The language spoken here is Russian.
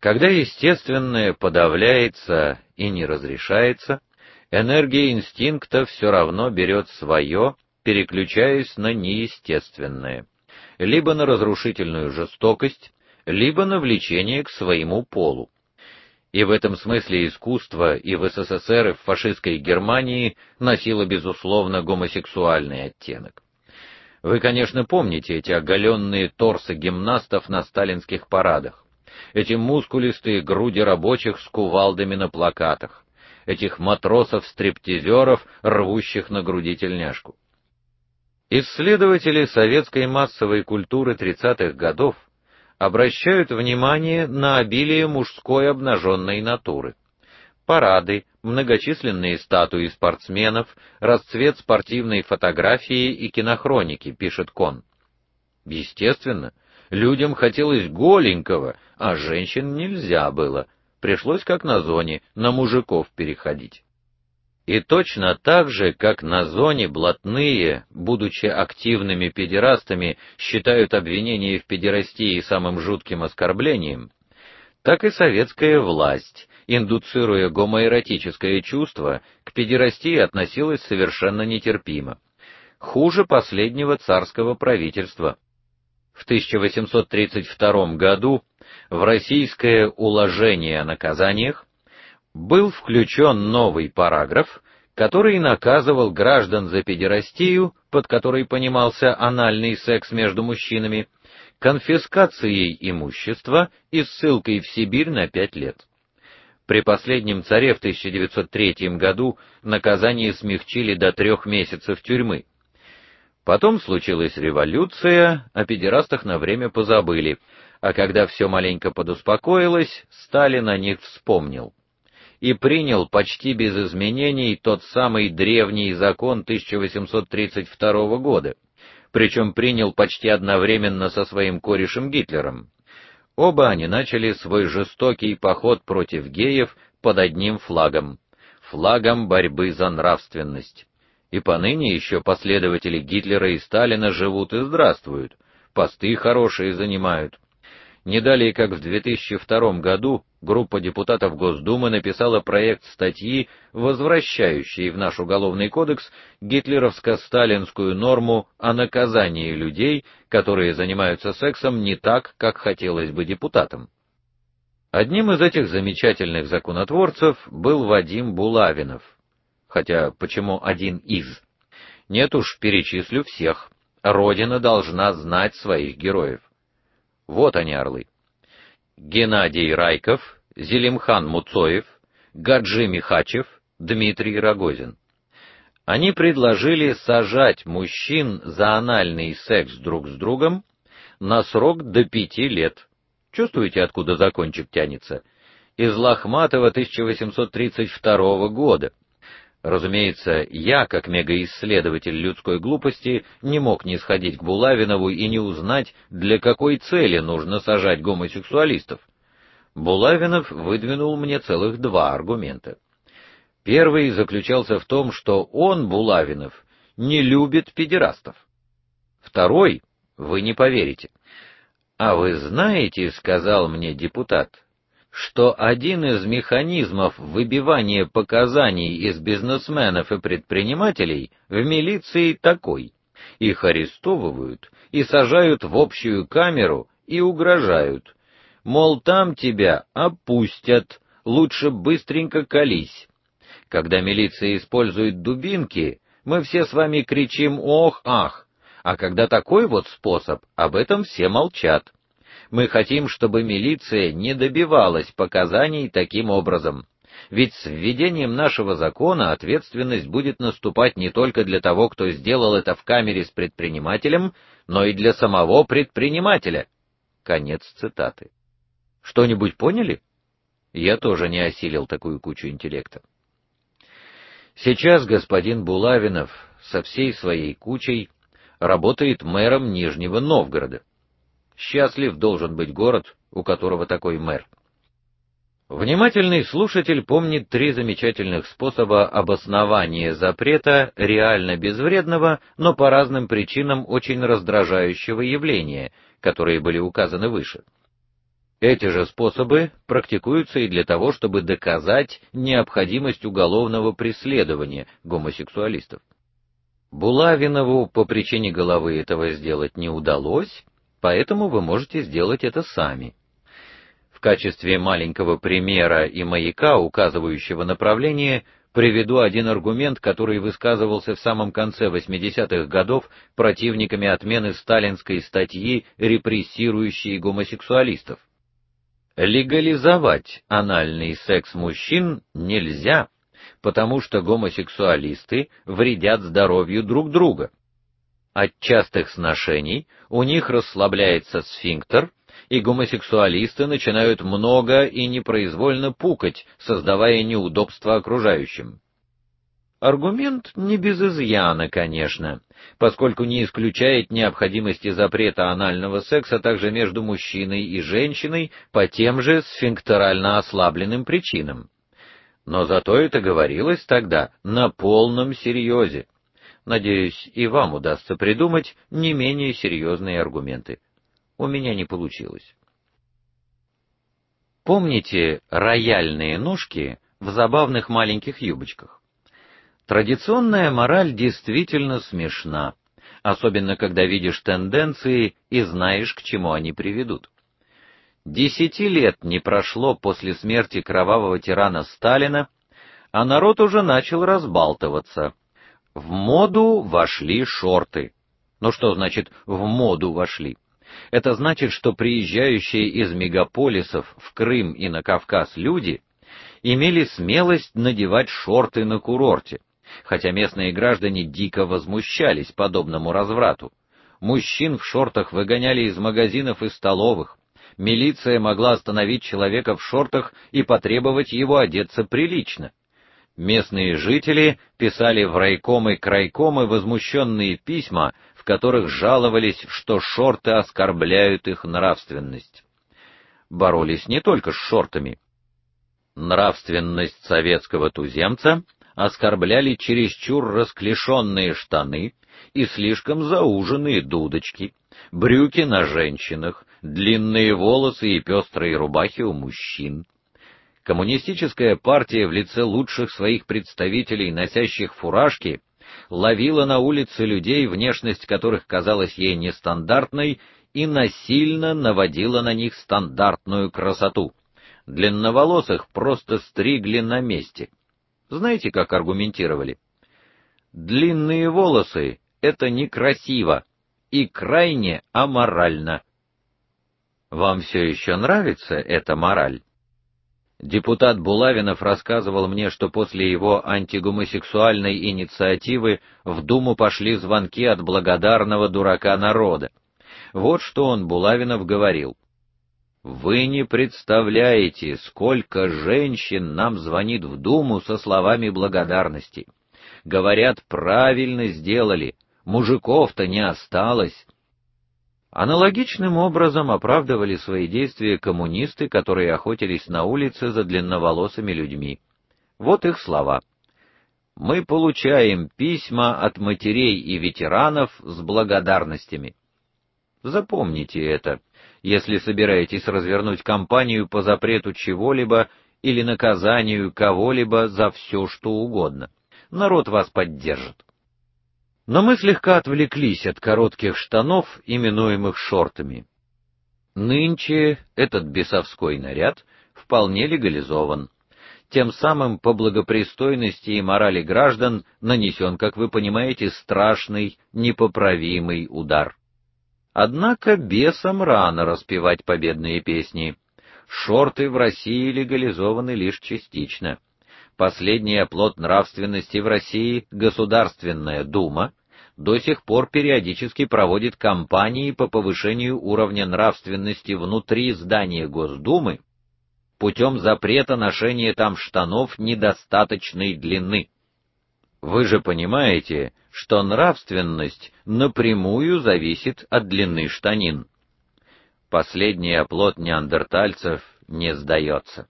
Когда естественное подавляется и не разрешается, энергия инстинкта все равно берет свое, переключаясь на неестественное, либо на разрушительную жестокость, либо на влечение к своему полу. И в этом смысле искусство и в СССР, и в фашистской Германии носило безусловно гомосексуальный оттенок. Вы, конечно, помните эти оголенные торсы гимнастов на сталинских парадах, эти мускулистые груди рабочих с кувалдами на плакатах, этих матросов-стриптизеров, рвущих на груди тельняшку. Исследователи советской массовой культуры 30-х годов обращают внимание на обилие мужской обнаженной натуры. Парады, многочисленные статуи спортсменов, расцвет спортивной фотографии и кинохроники, пишет Кон. Естественно, людям хотелось голенького, а женщин нельзя было. Пришлось как на зоне, на мужиков переходить. И точно так же, как на зоне блатные, будучи активными педерастами, считают обвинение в педерастии самым жутким оскорблением, так и советская власть, индуцируя гомоэротическое чувство, к педерастии относилась совершенно нетерпимо. Хуже последнего царского правительства. В 1832 году в российское уложение о наказаниях был включен новый параграф, который наказывал граждан за педерастию, под которой понимался анальный секс между мужчинами, конфискацией имущества и ссылкой в Сибирь на пять лет. При последнем царе в 1903 году наказание смягчили до трех месяцев тюрьмы. Потом случилась революция, о педерастах на время позабыли, а когда все маленько подуспокоилось, Сталин о них вспомнил и принял почти без изменений тот самый древний закон 1832 года, причем принял почти одновременно со своим корешем Гитлером. Оба они начали свой жестокий поход против геев под одним флагом флагом борьбы за нравственность. И поныне еще последователи Гитлера и Сталина живут и здравствуют, посты хорошие занимают. Не далее, как в 2002 году группа депутатов Госдумы написала проект статьи, возвращающей в наш уголовный кодекс гитлеровско-сталинскую норму о наказании людей, которые занимаются сексом не так, как хотелось бы депутатам. Одним из этих замечательных законотворцев был Вадим Булавинов. Хотя почему один из? Нет уж, перечислю всех. Родина должна знать своих героев. Вот они орлы. Геннадий Райков, Зелимхан Муцоев, Гаджи Михачев, Дмитрий Рогозин. Они предложили сажать мужчин за анальный секс друг с другом на срок до пяти лет. Чувствуете, откуда закончик тянется? Из Лохматова 1832 года. Разумеется, я, как мегаисследователь людской глупости, не мог не сходить к Булавинову и не узнать, для какой цели нужно сажать гомосексуалистов. Булавинов выдвинул мне целых два аргумента. Первый заключался в том, что он, Булавинов, не любит педерастов. Второй, вы не поверите. А вы знаете, сказал мне депутат, что один из механизмов выбивания показаний из бизнесменов и предпринимателей в милиции такой: их арестовывают и сажают в общую камеру и угрожают, мол, там тебя опустят, лучше быстренько колись. Когда милиция использует дубинки, мы все с вами кричим: "Ох, ах!" А когда такой вот способ, об этом все молчат. Мы хотим, чтобы милиция не добивалась показаний таким образом. Ведь с введением нашего закона ответственность будет наступать не только для того, кто сделал это в камере с предпринимателем, но и для самого предпринимателя. Конец цитаты. Что-нибудь поняли? Я тоже не осилил такую кучу интеллекта. Сейчас господин Булавинов со всей своей кучей работает мэром Нижнего Новгорода. Счастлив должен быть город, у которого такой мэр. Внимательный слушатель помнит три замечательных способа обоснования запрета реально безвредного, но по разным причинам очень раздражающего явления, которые были указаны выше. Эти же способы практикуются и для того, чтобы доказать необходимость уголовного преследования гомосексуалистов. Булавинову по причине головы этого сделать не удалось, поэтому вы можете сделать это сами. В качестве маленького примера и маяка, указывающего направление, приведу один аргумент, который высказывался в самом конце 80-х годов противниками отмены сталинской статьи, репрессирующей гомосексуалистов. Легализовать анальный секс мужчин нельзя, потому что гомосексуалисты вредят здоровью друг друга. От частых сношений у них расслабляется сфинктер, и гомосексуалисты начинают много и непроизвольно пукать, создавая неудобства окружающим. Аргумент не без изъяна, конечно, поскольку не исключает необходимости запрета анального секса также между мужчиной и женщиной по тем же сфинктерально ослабленным причинам. Но зато это говорилось тогда на полном серьезе. Надеюсь, и вам удастся придумать не менее серьезные аргументы. У меня не получилось. Помните рояльные ножки в забавных маленьких юбочках? Традиционная мораль действительно смешна, особенно когда видишь тенденции и знаешь, к чему они приведут. Десяти лет не прошло после смерти кровавого тирана Сталина, а народ уже начал разбалтываться. В моду вошли шорты. Ну что значит в моду вошли? Это значит, что приезжающие из мегаполисов в Крым и на Кавказ люди имели смелость надевать шорты на курорте хотя местные граждане дико возмущались подобному разврату. Мужчин в шортах выгоняли из магазинов и столовых. Милиция могла остановить человека в шортах и потребовать его одеться прилично. Местные жители писали в райкомы и крайкомы возмущенные письма, в которых жаловались, что шорты оскорбляют их нравственность. Боролись не только с шортами. Нравственность советского туземца оскорбляли чересчур расклешенные штаны и слишком зауженные дудочки, брюки на женщинах, длинные волосы и пестрые рубахи у мужчин. Коммунистическая партия в лице лучших своих представителей, носящих фуражки, ловила на улице людей, внешность которых казалась ей нестандартной, и насильно наводила на них стандартную красоту. Длинноволосых просто стригли на месте. Знаете, как аргументировали? Длинные волосы это некрасиво и крайне аморально. Вам все еще нравится эта мораль? Депутат Булавинов рассказывал мне, что после его антигомосексуальной инициативы в Думу пошли звонки от благодарного дурака народа. Вот что он Булавинов говорил: вы не представляете, сколько женщин нам звонит в Думу со словами благодарности. Говорят, правильно сделали. Мужиков-то не осталось. Аналогичным образом оправдывали свои действия коммунисты, которые охотились на улице за длинноволосыми людьми. Вот их слова: Мы получаем письма от матерей и ветеранов с благодарностями. Запомните это если собираетесь развернуть кампанию по запрету чего-либо или наказанию кого-либо за все, что угодно. Народ вас поддержит. Но мы слегка отвлеклись от коротких штанов, именуемых шортами. Нынче этот бесовской наряд вполне легализован. Тем самым по благопристойности и морали граждан нанесен, как вы понимаете, страшный, непоправимый удар. Однако бесам рано распевать победные песни. Шорты в России легализованы лишь частично. Последний оплот нравственности в России Государственная Дума до сих пор периодически проводит кампании по повышению уровня нравственности внутри здания Госдумы путем запрета ношения там штанов недостаточной длины. Вы же понимаете, что нравственность напрямую зависит от длины штанин. Последний оплот неандертальцев не сдается.